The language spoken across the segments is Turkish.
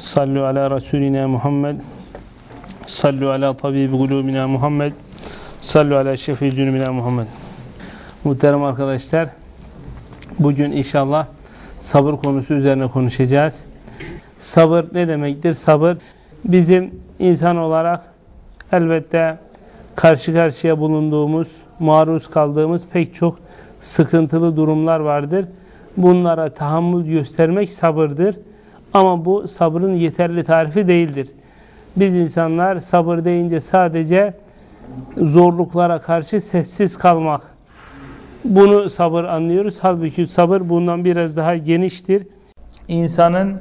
Sallu ala Resulina Muhammed. Sallu ala tabibi kulubina Muhammed. Sallu ala şefi cünübina Muhammed. Muhterem arkadaşlar, bugün inşallah sabır konusu üzerine konuşacağız. Sabır ne demektir? Sabır bizim insan olarak elbette karşı karşıya bulunduğumuz, maruz kaldığımız pek çok sıkıntılı durumlar vardır. Bunlara tahammül göstermek sabırdır. Ama bu sabrın yeterli tarifi değildir. Biz insanlar sabır deyince sadece zorluklara karşı sessiz kalmak. Bunu sabır anlıyoruz. Halbuki sabır bundan biraz daha geniştir. İnsanın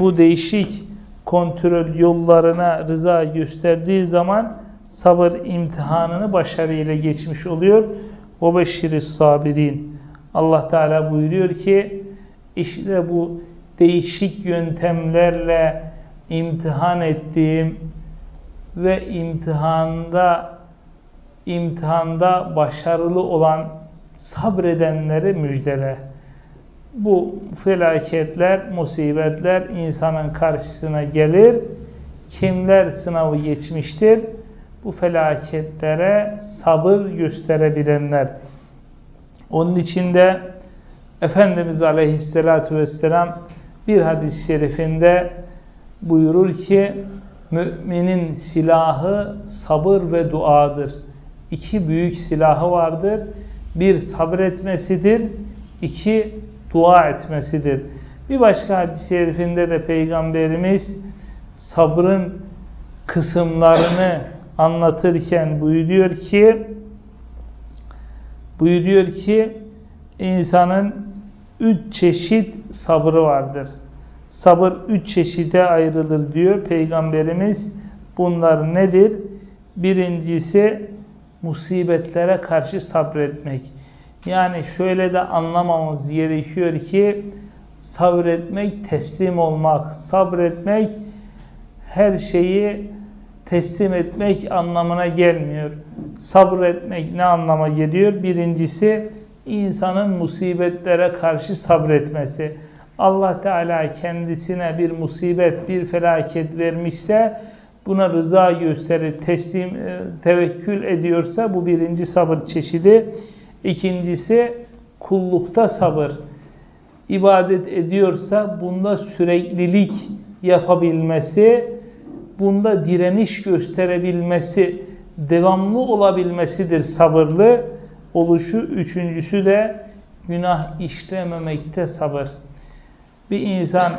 bu değişik kontrol yollarına rıza gösterdiği zaman sabır imtihanını başarıyla geçmiş oluyor. O beşiris sabirin. Allah Teala buyuruyor ki işte bu değişik yöntemlerle imtihan ettiğim ve imtihanda imtihanda başarılı olan sabredenleri müjdele. Bu felaketler, musibetler insanın karşısına gelir. Kimler sınavı geçmiştir? Bu felaketlere sabır gösterebilenler. Onun içinde Efendimiz Aleyhisselatü Vesselam bir hadis-i şerifinde buyurur ki müminin silahı sabır ve duadır. İki büyük silahı vardır. Bir sabretmesidir, iki dua etmesidir. Bir başka hadis-i şerifinde de Peygamberimiz sabrın kısımlarını anlatırken buyuruyor ki buyuruyor ki insanın üç çeşit sabrı vardır. Sabır üç çeşide ayrılır diyor Peygamberimiz. Bunlar nedir? Birincisi musibetlere karşı sabretmek. Yani şöyle de anlamamız gerekiyor ki sabretmek teslim olmak, sabretmek her şeyi teslim etmek anlamına gelmiyor. Sabretmek ne anlama geliyor? Birincisi insanın musibetlere karşı sabretmesi. Allah Teala kendisine bir musibet, bir felaket vermişse buna rıza gösterir, teslim, tevekkül ediyorsa bu birinci sabır çeşidi. İkincisi kullukta sabır. İbadet ediyorsa bunda süreklilik yapabilmesi, bunda direniş gösterebilmesi, devamlı olabilmesidir sabırlı oluşu. Üçüncüsü de günah işlememekte sabır. Bir insan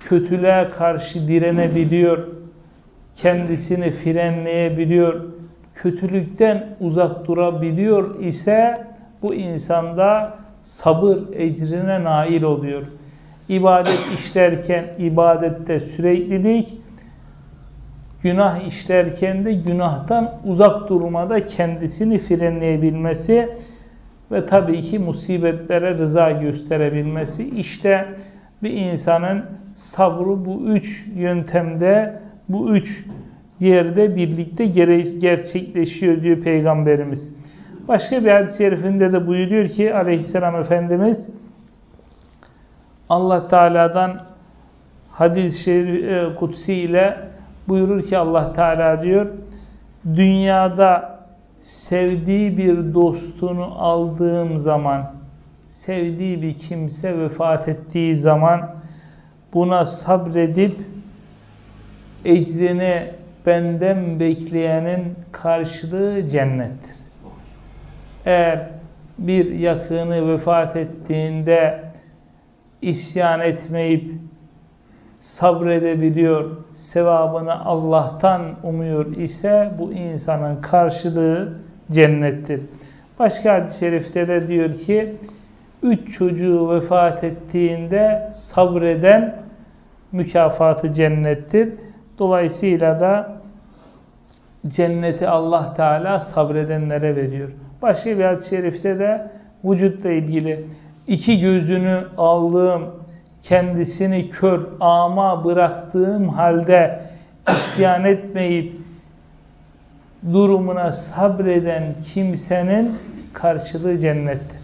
kötülüğe karşı direnebiliyor, kendisini frenleyebiliyor, kötülükten uzak durabiliyor ise bu insanda sabır ecrine nail oluyor. İbadet işlerken ibadette süreklilik, günah işlerken de günahtan uzak durmada kendisini frenleyebilmesi ve tabii ki musibetlere rıza gösterebilmesi. İşte bir insanın sabrı bu üç yöntemde, bu üç yerde birlikte gerçekleşiyor diyor Peygamberimiz. Başka bir hadis-i şerifinde de buyuruyor ki aleyhisselam Efendimiz Allah Teala'dan hadis-i kutsi ile buyurur ki Allah Teala diyor dünyada sevdiği bir dostunu aldığım zaman sevdiği bir kimse vefat ettiği zaman buna sabredip ecrini benden bekleyenin karşılığı cennettir. Eğer bir yakını vefat ettiğinde isyan etmeyip sabredebiliyor, sevabını Allah'tan umuyor ise bu insanın karşılığı cennettir. Başka hadis-i şerifte de diyor ki, üç çocuğu vefat ettiğinde sabreden mükafatı cennettir. Dolayısıyla da cenneti Allah Teala sabredenlere veriyor. Başka bir hadis-i şerifte de vücutla ilgili iki gözünü aldığım, kendisini kör, ama bıraktığım halde isyan etmeyip durumuna sabreden kimsenin karşılığı cennettir.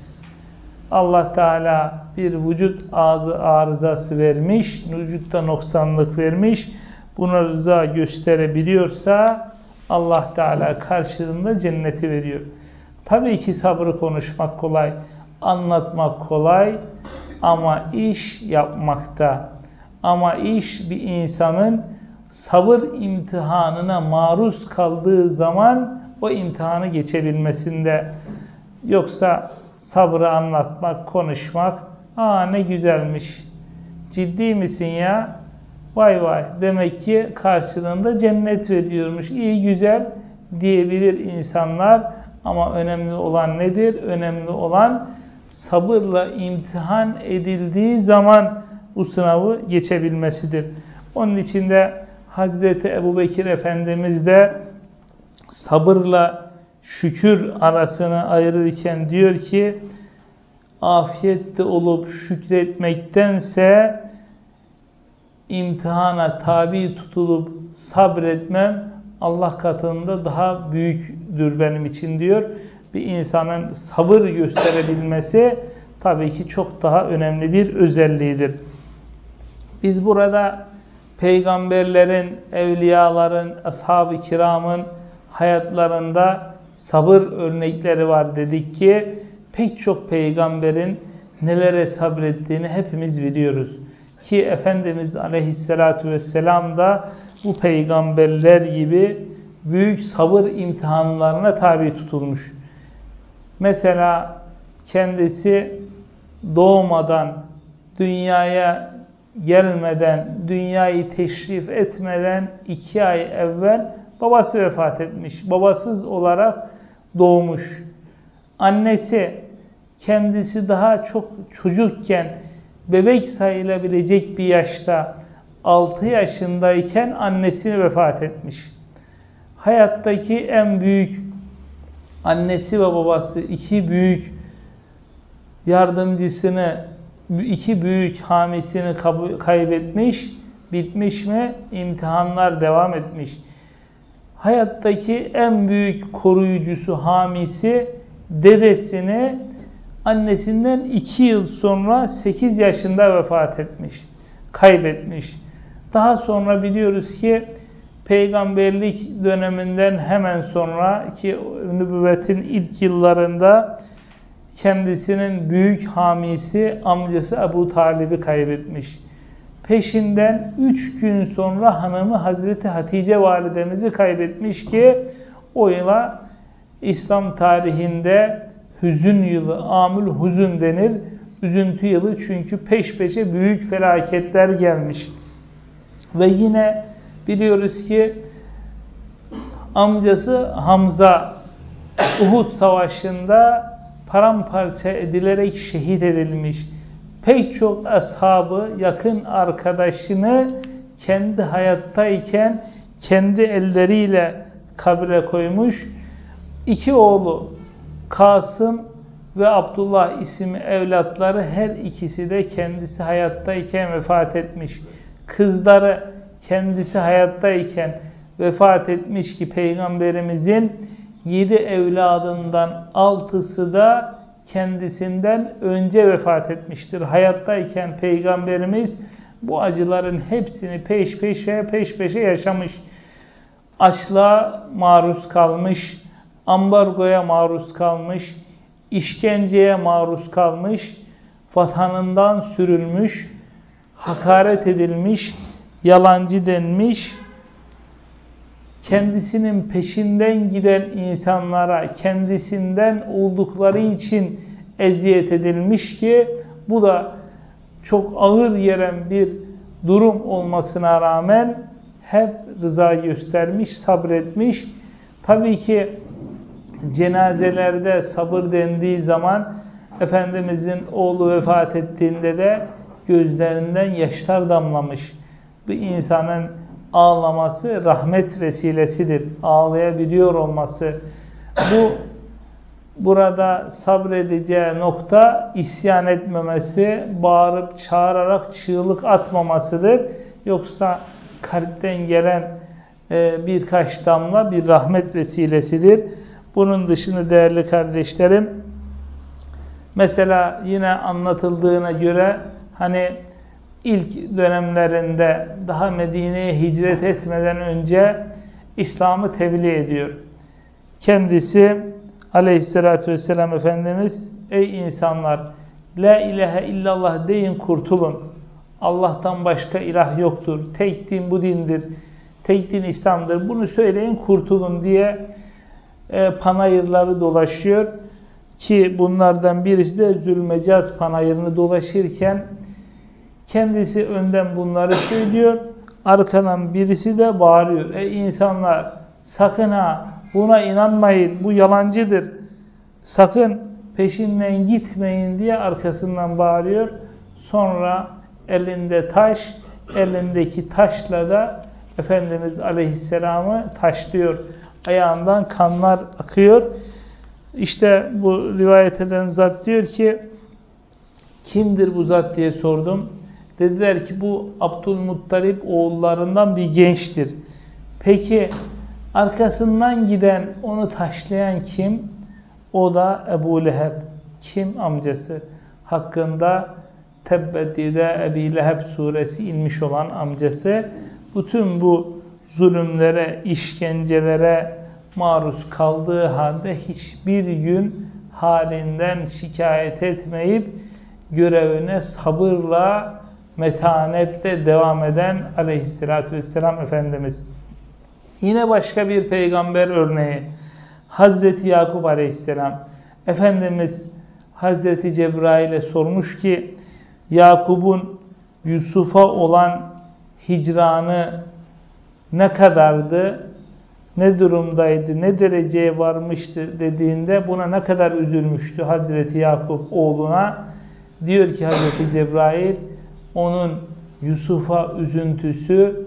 Allah Teala bir vücut ağzı arızası vermiş, vücutta noksanlık vermiş. Buna rıza gösterebiliyorsa Allah Teala karşılığında cenneti veriyor. Tabii ki sabrı konuşmak kolay, anlatmak kolay ama iş yapmakta. Ama iş bir insanın sabır imtihanına maruz kaldığı zaman o imtihanı geçebilmesinde. Yoksa sabrı anlatmak, konuşmak, aa ne güzelmiş, ciddi misin ya, vay vay demek ki karşılığında cennet veriyormuş, iyi güzel diyebilir insanlar. Ama önemli olan nedir? Önemli olan sabırla imtihan edildiği zaman bu sınavı geçebilmesidir. Onun için de Hazreti Ebu Bekir Efendimiz de sabırla şükür arasını ayırırken diyor ki afiyette olup şükretmektense imtihana tabi tutulup sabretmem Allah katında daha büyüktür benim için diyor. Bir insanın sabır gösterebilmesi tabii ki çok daha önemli bir özelliğidir. Biz burada peygamberlerin, evliyaların, ashab-ı kiramın hayatlarında sabır örnekleri var dedik ki pek çok peygamberin nelere sabrettiğini hepimiz biliyoruz. Ki Efendimiz Aleyhisselatü Vesselam da bu peygamberler gibi büyük sabır imtihanlarına tabi tutulmuş. Mesela kendisi doğmadan, dünyaya gelmeden, dünyayı teşrif etmeden iki ay evvel babası vefat etmiş. Babasız olarak doğmuş. Annesi kendisi daha çok çocukken bebek sayılabilecek bir yaşta 6 yaşındayken annesi vefat etmiş. Hayattaki en büyük annesi ve babası iki büyük yardımcısını iki büyük hamisini kaybetmiş, bitmiş mi? İmtihanlar devam etmiş. Hayattaki en büyük koruyucusu, hamisi dedesini annesinden iki yıl sonra 8 yaşında vefat etmiş, kaybetmiş. Daha sonra biliyoruz ki peygamberlik döneminden hemen sonra ki nübüvvetin ilk yıllarında kendisinin büyük hamisi amcası Ebu Talib'i kaybetmiş. Peşinden üç gün sonra hanımı Hazreti Hatice validemizi kaybetmiş ki o yıla İslam tarihinde hüzün yılı, amül huzun denir. Üzüntü yılı çünkü peş peşe büyük felaketler gelmiş. Ve yine biliyoruz ki amcası Hamza Uhud Savaşı'nda paramparça edilerek şehit edilmiş. Pek çok ashabı, yakın arkadaşını kendi hayattayken kendi elleriyle kabre koymuş. İki oğlu Kasım ve Abdullah isimli evlatları her ikisi de kendisi hayattayken vefat etmiş. Kızları kendisi hayattayken vefat etmiş ki Peygamberimizin yedi evladından altısı da kendisinden önce vefat etmiştir. Hayattayken Peygamberimiz bu acıların hepsini peş peşe peş peşe yaşamış. Açlığa maruz kalmış, ambargoya maruz kalmış, işkenceye maruz kalmış, vatanından sürülmüş, hakaret edilmiş, yalancı denmiş, kendisinin peşinden giden insanlara kendisinden oldukları için eziyet edilmiş ki bu da çok ağır yeren bir durum olmasına rağmen hep rıza göstermiş, sabretmiş. Tabii ki cenazelerde sabır dendiği zaman Efendimizin oğlu vefat ettiğinde de gözlerinden yaşlar damlamış. Bir insanın ağlaması rahmet vesilesidir. Ağlayabiliyor olması. Bu burada sabredeceği nokta isyan etmemesi, bağırıp çağırarak çığlık atmamasıdır. Yoksa kalpten gelen e, birkaç damla bir rahmet vesilesidir. Bunun dışında değerli kardeşlerim, Mesela yine anlatıldığına göre hani ilk dönemlerinde daha Medine'ye hicret etmeden önce İslam'ı tebliğ ediyor. Kendisi aleyhissalatü vesselam Efendimiz ey insanlar la ilahe illallah deyin kurtulun. Allah'tan başka ilah yoktur. Tek din bu dindir. Tek din İslam'dır. Bunu söyleyin kurtulun diye e, panayırları dolaşıyor. Ki bunlardan birisi de Zülmecaz panayırını dolaşırken kendisi önden bunları söylüyor. Arkadan birisi de bağırıyor. Ey insanlar sakın ha buna inanmayın. Bu yalancıdır. Sakın peşinden gitmeyin diye arkasından bağırıyor. Sonra elinde taş, elindeki taşla da Efendimiz Aleyhisselam'ı taşlıyor. Ayağından kanlar akıyor. İşte bu rivayet eden zat diyor ki kimdir bu zat diye sordum. Dediler ki bu Abdülmuttalip oğullarından bir gençtir. Peki arkasından giden onu taşlayan kim? O da Ebu Leheb. Kim amcası? Hakkında Tebbetide Ebi Leheb suresi inmiş olan amcası. Bütün bu zulümlere, işkencelere maruz kaldığı halde hiçbir gün halinden şikayet etmeyip görevine sabırla, metanetle devam eden aleyhissalatü vesselam Efendimiz. Yine başka bir peygamber örneği. Hazreti Yakup aleyhisselam. Efendimiz Hazreti Cebrail'e sormuş ki Yakup'un Yusuf'a olan hicranı ne kadardı, ne durumdaydı, ne dereceye varmıştı dediğinde buna ne kadar üzülmüştü Hazreti Yakup oğluna. Diyor ki Hazreti Cebrail onun Yusuf'a üzüntüsü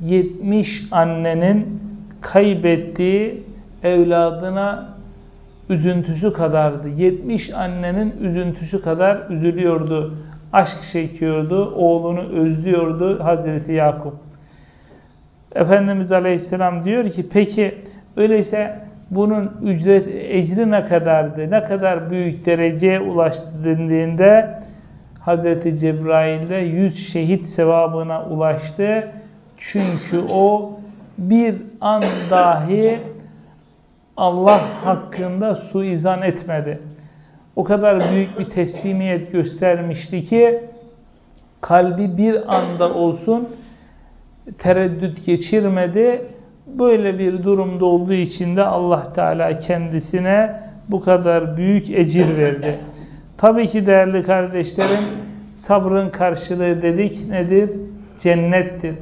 70 annenin kaybettiği evladına üzüntüsü kadardı. 70 annenin üzüntüsü kadar üzülüyordu. Aşk çekiyordu, oğlunu özlüyordu Hazreti Yakup. Efendimiz Aleyhisselam diyor ki peki öyleyse bunun ücret ecri ne kadardı? Ne kadar büyük dereceye ulaştı dendiğinde Hazreti Cebrail'de 100 şehit sevabına ulaştı. Çünkü o bir an dahi Allah hakkında suizan etmedi. O kadar büyük bir teslimiyet göstermişti ki kalbi bir anda olsun tereddüt geçirmedi. Böyle bir durumda olduğu için de Allah Teala kendisine bu kadar büyük ecir verdi. Tabii ki değerli kardeşlerim sabrın karşılığı dedik nedir? Cennettir.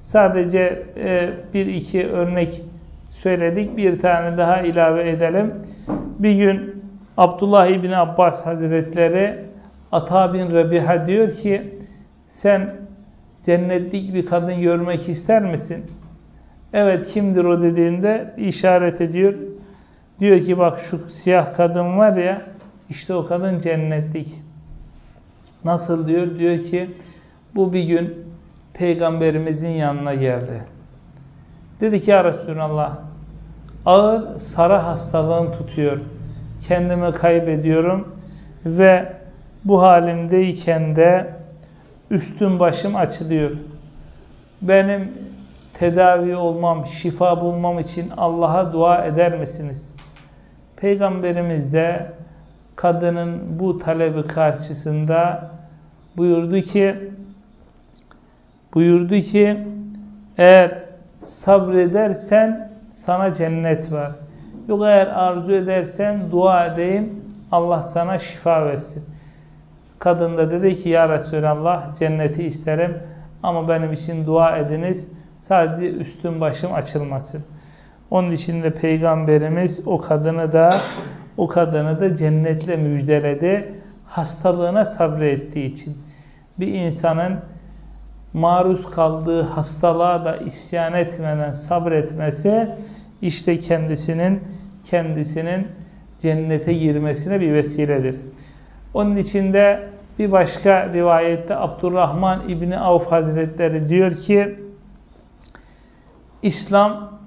Sadece e, bir iki örnek söyledik. Bir tane daha ilave edelim. Bir gün Abdullah İbni Abbas Hazretleri Ata bin Rebiha diyor ki sen cennetlik bir kadın görmek ister misin? Evet kimdir o dediğinde işaret ediyor. Diyor ki bak şu siyah kadın var ya işte o kadın cennetlik. Nasıl diyor? Diyor ki bu bir gün peygamberimizin yanına geldi. Dedi ki ya Resulallah ağır sarı hastalığım tutuyor. Kendimi kaybediyorum ve bu halimdeyken de üstüm başım açılıyor. Benim tedavi olmam, şifa bulmam için Allah'a dua eder misiniz? Peygamberimiz de kadının bu talebi karşısında buyurdu ki buyurdu ki eğer sabredersen sana cennet var. Yok eğer arzu edersen dua edeyim Allah sana şifa versin. Kadın da dedi ki ya Resulallah cenneti isterim ama benim için dua ediniz. Sadece üstüm başım açılmasın. Onun için de Peygamberimiz o kadını da o kadını da cennetle müjdeledi. Hastalığına sabrettiği için. Bir insanın maruz kaldığı hastalığa da isyan etmeden sabretmesi işte kendisinin kendisinin cennete girmesine bir vesiledir. Onun içinde bir başka rivayette Abdurrahman İbni Avf Hazretleri diyor ki İslam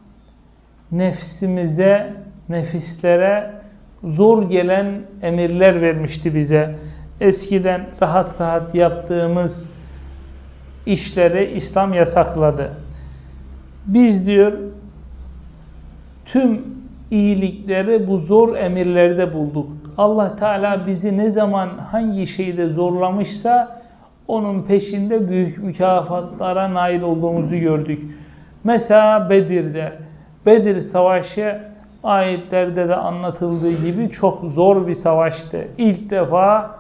nefsimize, nefislere zor gelen emirler vermişti bize. Eskiden rahat rahat yaptığımız işleri İslam yasakladı. Biz diyor tüm iyilikleri bu zor emirlerde bulduk. Allah Teala bizi ne zaman hangi şeyde zorlamışsa onun peşinde büyük mükafatlara nail olduğumuzu gördük. Mesela Bedir'de, Bedir Savaşı ayetlerde de anlatıldığı gibi çok zor bir savaştı. İlk defa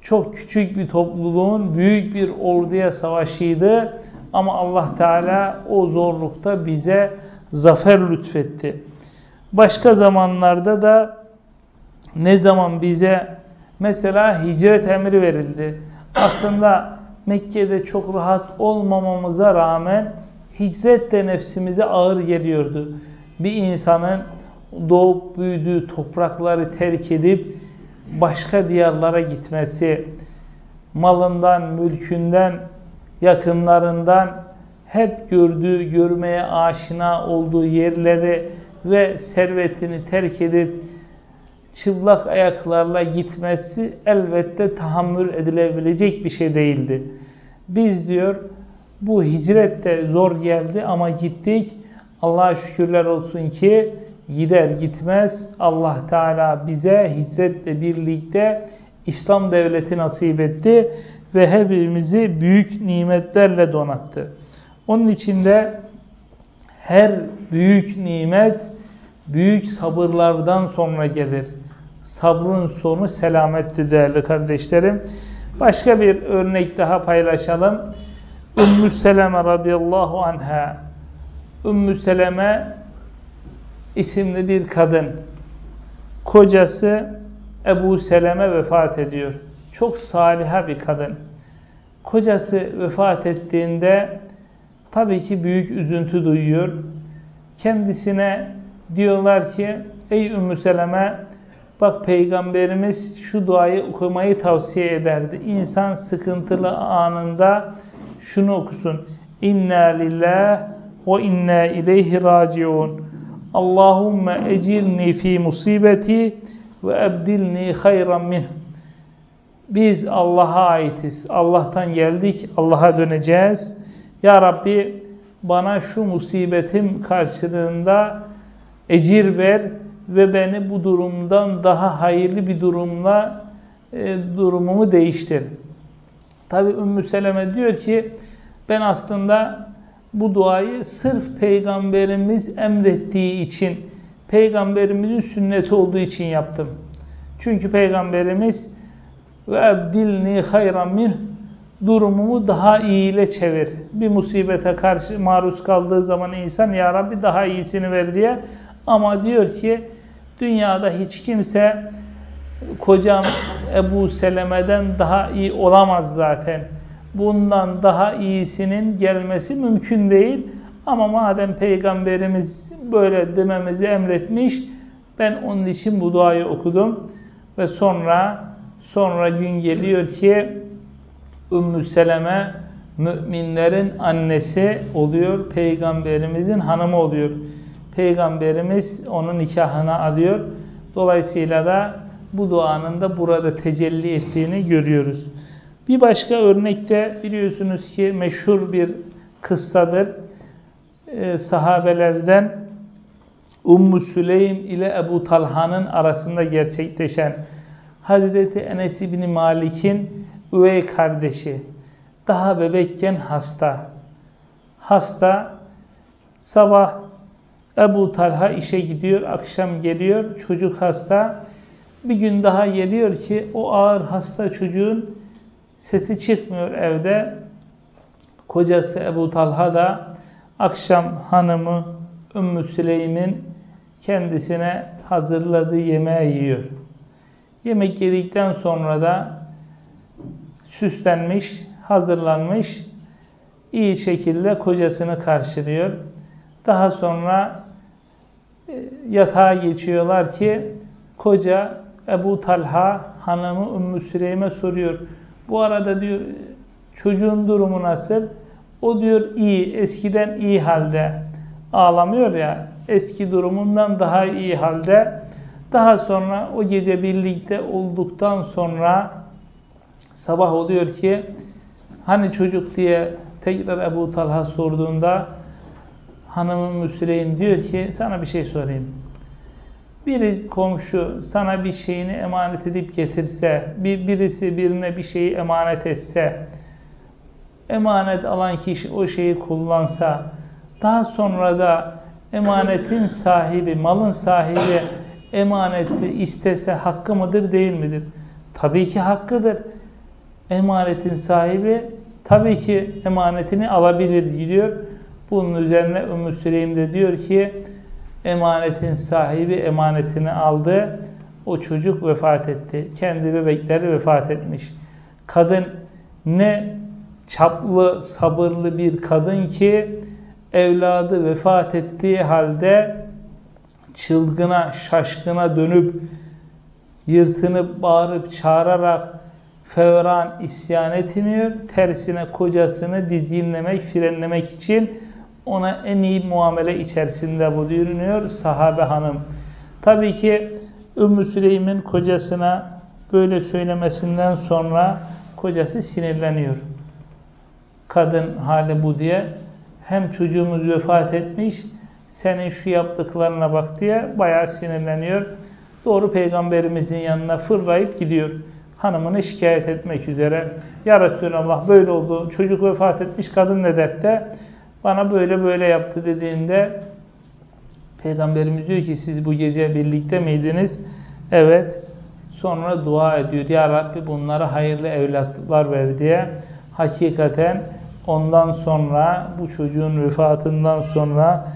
çok küçük bir topluluğun büyük bir orduya savaşıydı. Ama Allah Teala o zorlukta bize zafer lütfetti. Başka zamanlarda da ne zaman bize mesela hicret emri verildi. Aslında Mekke'de çok rahat olmamamıza rağmen hicret de nefsimize ağır geliyordu. Bir insanın doğup büyüdüğü toprakları terk edip başka diyarlara gitmesi, malından, mülkünden, yakınlarından hep gördüğü, görmeye aşina olduğu yerleri ve servetini terk edip çıplak ayaklarla gitmesi elbette tahammül edilebilecek bir şey değildi. Biz diyor bu hicret de zor geldi ama gittik. Allah'a şükürler olsun ki gider gitmez Allah Teala bize hicretle birlikte İslam devleti nasip etti ve hepimizi büyük nimetlerle donattı. Onun içinde her büyük nimet büyük sabırlardan sonra gelir. Sabrın sonu selametti değerli kardeşlerim. Başka bir örnek daha paylaşalım. Ümmü Seleme radıyallahu anha. Ümmü Seleme isimli bir kadın. Kocası Ebu Seleme vefat ediyor. Çok saliha bir kadın. Kocası vefat ettiğinde tabii ki büyük üzüntü duyuyor. Kendisine diyorlar ki ey Ümmü Seleme bak peygamberimiz şu duayı okumayı tavsiye ederdi. İnsan sıkıntılı anında şunu okusun. İnna lillah ve inna ileyhi raciun. Allahumme ecirni fi musibeti ve ebdilni hayran minh. Biz Allah'a aitiz. Allah'tan geldik. Allah'a döneceğiz. Ya Rabbi bana şu musibetim karşılığında ecir ver ve beni bu durumdan daha hayırlı bir durumla e, durumumu değiştir. Tabi Ümmü Seleme diyor ki ben aslında bu duayı sırf peygamberimiz emrettiği için peygamberimizin sünneti olduğu için yaptım. Çünkü peygamberimiz ve ebdilni hayran min durumumu daha iyiyle çevir. Bir musibete karşı maruz kaldığı zaman insan ya Rabbi daha iyisini ver diye ama diyor ki dünyada hiç kimse kocam Ebu Seleme'den daha iyi olamaz zaten. Bundan daha iyisinin gelmesi mümkün değil. Ama madem Peygamberimiz böyle dememizi emretmiş, ben onun için bu duayı okudum. Ve sonra sonra gün geliyor ki Ümmü Seleme müminlerin annesi oluyor, Peygamberimizin hanımı oluyor. Peygamberimiz onun nikahına alıyor. Dolayısıyla da bu duanın da burada tecelli ettiğini görüyoruz. Bir başka örnekte biliyorsunuz ki meşhur bir kıssadır. Ee, sahabelerden Ummu Süleym ile Ebu Talha'nın arasında gerçekleşen Hazreti Enes İbni Malik'in üvey kardeşi daha bebekken hasta. Hasta sabah Ebu Talha işe gidiyor, akşam geliyor, çocuk hasta. Bir gün daha geliyor ki o ağır hasta çocuğun sesi çıkmıyor evde. Kocası Ebu Talha da akşam hanımı Ümmü Süleym'in kendisine hazırladığı yemeği yiyor. Yemek yedikten sonra da süslenmiş, hazırlanmış, iyi şekilde kocasını karşılıyor. Daha sonra e, yatağa geçiyorlar ki koca Ebu Talha hanımı Ümmü Süleym'e soruyor. Bu arada diyor çocuğun durumu nasıl? O diyor iyi, eskiden iyi halde. Ağlamıyor ya, eski durumundan daha iyi halde. Daha sonra o gece birlikte olduktan sonra sabah oluyor ki hani çocuk diye tekrar Ebu Talha sorduğunda hanımın Müsüleyim diyor ki sana bir şey sorayım. Bir komşu sana bir şeyini emanet edip getirse, bir, birisi birine bir şeyi emanet etse, emanet alan kişi o şeyi kullansa, daha sonra da emanetin sahibi, malın sahibi emaneti istese hakkı mıdır değil midir? Tabii ki hakkıdır. Emanetin sahibi tabii ki emanetini alabilir diyor. Bunun üzerine Ümmü Süleym de diyor ki emanetin sahibi emanetini aldı. O çocuk vefat etti. Kendi bebekleri vefat etmiş. Kadın ne çaplı, sabırlı bir kadın ki evladı vefat ettiği halde çılgına, şaşkına dönüp yırtınıp bağırıp çağırarak fevran isyan etmiyor. Tersine kocasını dizginlemek, frenlemek için ona en iyi muamele içerisinde bulunuyor sahabe hanım. Tabii ki Ümmü Süleym'in kocasına böyle söylemesinden sonra kocası sinirleniyor. Kadın hali bu diye hem çocuğumuz vefat etmiş senin şu yaptıklarına bak diye bayağı sinirleniyor. Doğru peygamberimizin yanına fırlayıp gidiyor. Hanımını şikayet etmek üzere. Ya Resulallah böyle oldu. Çocuk vefat etmiş kadın ne dertte? Bana böyle böyle yaptı dediğinde Peygamberimiz diyor ki siz bu gece birlikte miydiniz? Evet. Sonra dua ediyor. Ya Rabbi bunlara hayırlı evlatlar ver diye. Hakikaten ondan sonra bu çocuğun vefatından sonra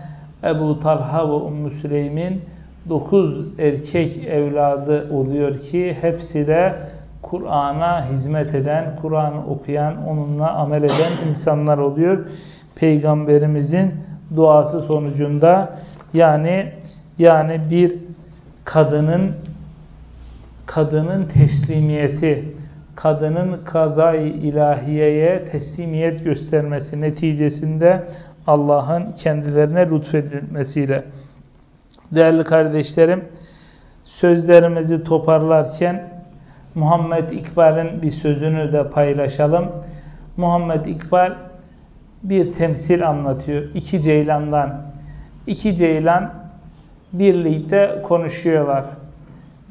Ebu Talha ve Ümmü Süleym'in 9 erkek evladı oluyor ki hepsi de Kur'an'a hizmet eden, Kur'an'ı okuyan, onunla amel eden insanlar oluyor. Peygamberimizin duası sonucunda yani yani bir kadının kadının teslimiyeti, kadının kazayı ilahiyeye teslimiyet göstermesi neticesinde Allah'ın kendilerine lütfedilmesiyle. Değerli kardeşlerim, sözlerimizi toparlarken Muhammed İkbal'in bir sözünü de paylaşalım. Muhammed İkbal bir temsil anlatıyor. İki ceylandan. İki ceylan birlikte konuşuyorlar.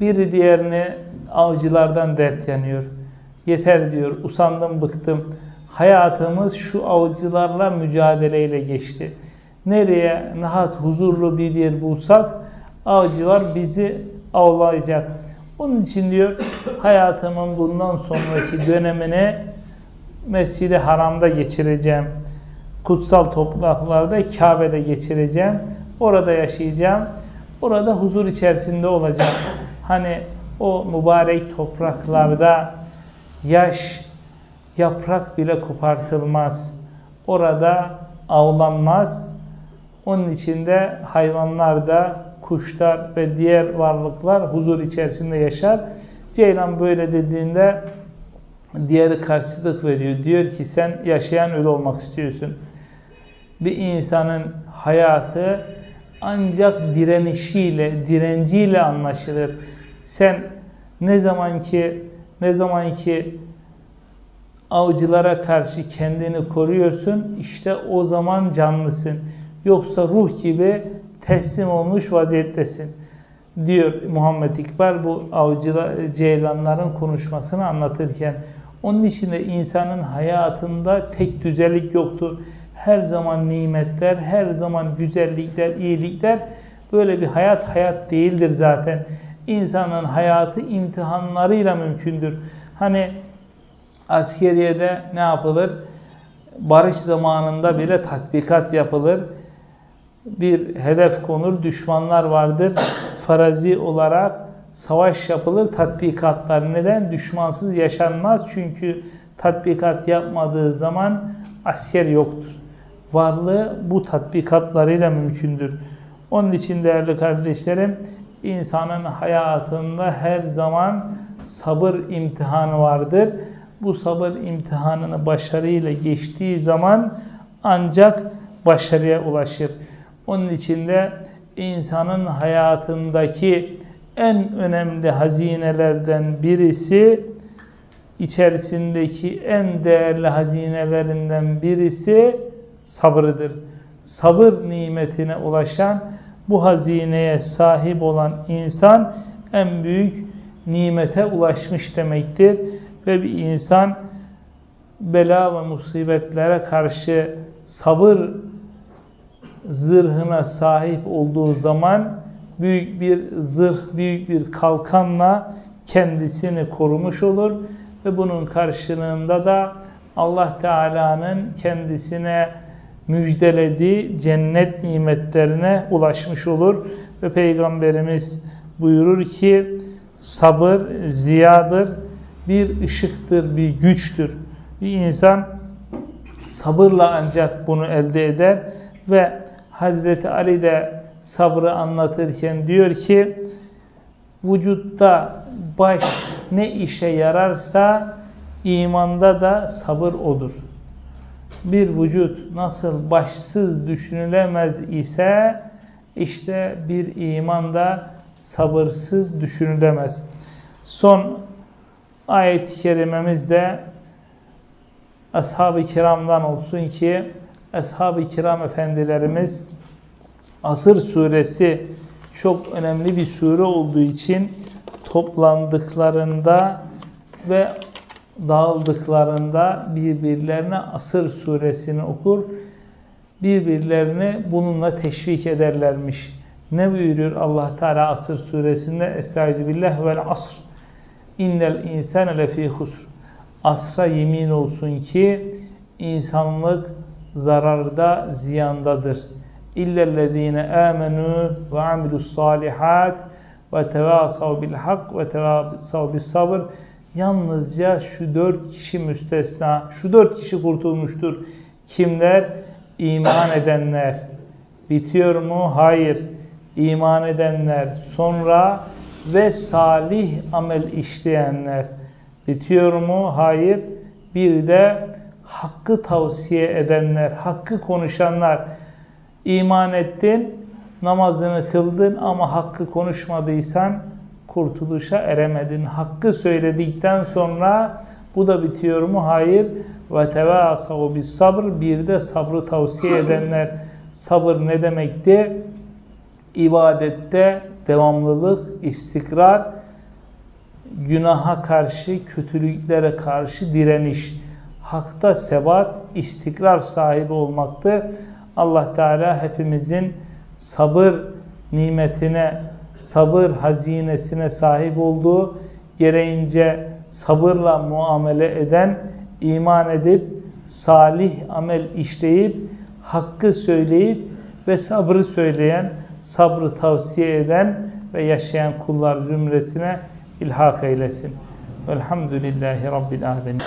Biri diğerini avcılardan dert yanıyor. Yeter diyor, usandım, bıktım. Hayatımız şu avcılarla mücadeleyle geçti. Nereye rahat, huzurlu bir yer bulsak avcılar bizi avlayacak. Onun için diyor hayatımın bundan sonraki dönemini Mescid-i Haram'da geçireceğim. Kutsal topraklarda Kabe'de geçireceğim. Orada yaşayacağım. Orada huzur içerisinde olacağım. Hani o mübarek topraklarda yaş, yaprak bile kopartılmaz. Orada avlanmaz. Onun içinde hayvanlar da, kuşlar ve diğer varlıklar huzur içerisinde yaşar. Ceylan böyle dediğinde diğeri karşılık veriyor. Diyor ki sen yaşayan ölü olmak istiyorsun. Bir insanın hayatı ancak direnişiyle, direnciyle anlaşılır. Sen ne zaman ki ne zaman ki avcılara karşı kendini koruyorsun, işte o zaman canlısın. Yoksa ruh gibi teslim olmuş vaziyettesin. Diyor Muhammed İkbal bu avcılar, ceylanların konuşmasını anlatırken. Onun için de insanın hayatında tek düzelik yoktur. Her zaman nimetler, her zaman güzellikler, iyilikler böyle bir hayat hayat değildir zaten. İnsanın hayatı imtihanlarıyla mümkündür. Hani askeriyede ne yapılır? Barış zamanında bile tatbikat yapılır. Bir hedef konur, düşmanlar vardır. Farazi olarak savaş yapılır, tatbikatlar. Neden? Düşmansız yaşanmaz. Çünkü tatbikat yapmadığı zaman asker yoktur. Varlığı bu tatbikatlarıyla mümkündür. Onun için değerli kardeşlerim, insanın hayatında her zaman sabır imtihanı vardır. Bu sabır imtihanını başarıyla geçtiği zaman ancak başarıya ulaşır. Onun için de insanın hayatındaki en önemli hazinelerden birisi içerisindeki en değerli hazinelerinden birisi sabrıdır. Sabır nimetine ulaşan bu hazineye sahip olan insan en büyük nimete ulaşmış demektir. Ve bir insan bela ve musibetlere karşı sabır zırhına sahip olduğu zaman büyük bir zırh, büyük bir kalkanla kendisini korumuş olur ve bunun karşılığında da Allah Teala'nın kendisine müjdelediği cennet nimetlerine ulaşmış olur ve Peygamberimiz buyurur ki sabır ziyadır, bir ışıktır, bir güçtür. Bir insan sabırla ancak bunu elde eder ve Hazreti Ali de sabrı anlatırken diyor ki vücutta baş ne işe yararsa imanda da sabır odur. Bir vücut nasıl başsız düşünülemez ise işte bir iman da sabırsız düşünülemez. Son ayet-i kerimemizde ashab-ı kiramdan olsun ki ashab-ı kiram efendilerimiz Asır suresi çok önemli bir sure olduğu için toplandıklarında ve dağıldıklarında birbirlerine Asır suresini okur, birbirlerini bununla teşvik ederlermiş. Ne buyuruyor Allah Teala Asır suresinde? Estaizu billah vel asr. İnnel insane lefî husr. Asra yemin olsun ki insanlık zararda, ziyandadır. İllellezîne âmenû ve amilus salihat ve tevâsav bil hak ve tevâsav bis sabır. Yalnızca şu dört kişi müstesna, şu dört kişi kurtulmuştur. Kimler? İman edenler. Bitiyor mu? Hayır. İman edenler. Sonra ve salih amel işleyenler. Bitiyor mu? Hayır. Bir de hakkı tavsiye edenler, hakkı konuşanlar. İman ettin, namazını kıldın ama hakkı konuşmadıysan kurtuluşa eremedin. Hakkı söyledikten sonra bu da bitiyor mu? Hayır. Ve tevasav bis sabr. Bir de sabrı tavsiye edenler. Sabır ne demekti? İbadette devamlılık, istikrar, günaha karşı, kötülüklere karşı direniş. Hakta sebat, istikrar sahibi olmaktı. Allah Teala hepimizin sabır nimetine, sabır hazinesine sahip olduğu, gereğince sabırla muamele eden, iman edip, salih amel işleyip, hakkı söyleyip ve sabrı söyleyen, sabrı tavsiye eden ve yaşayan kullar zümresine ilhak eylesin. Velhamdülillahi Rabbil Alemin.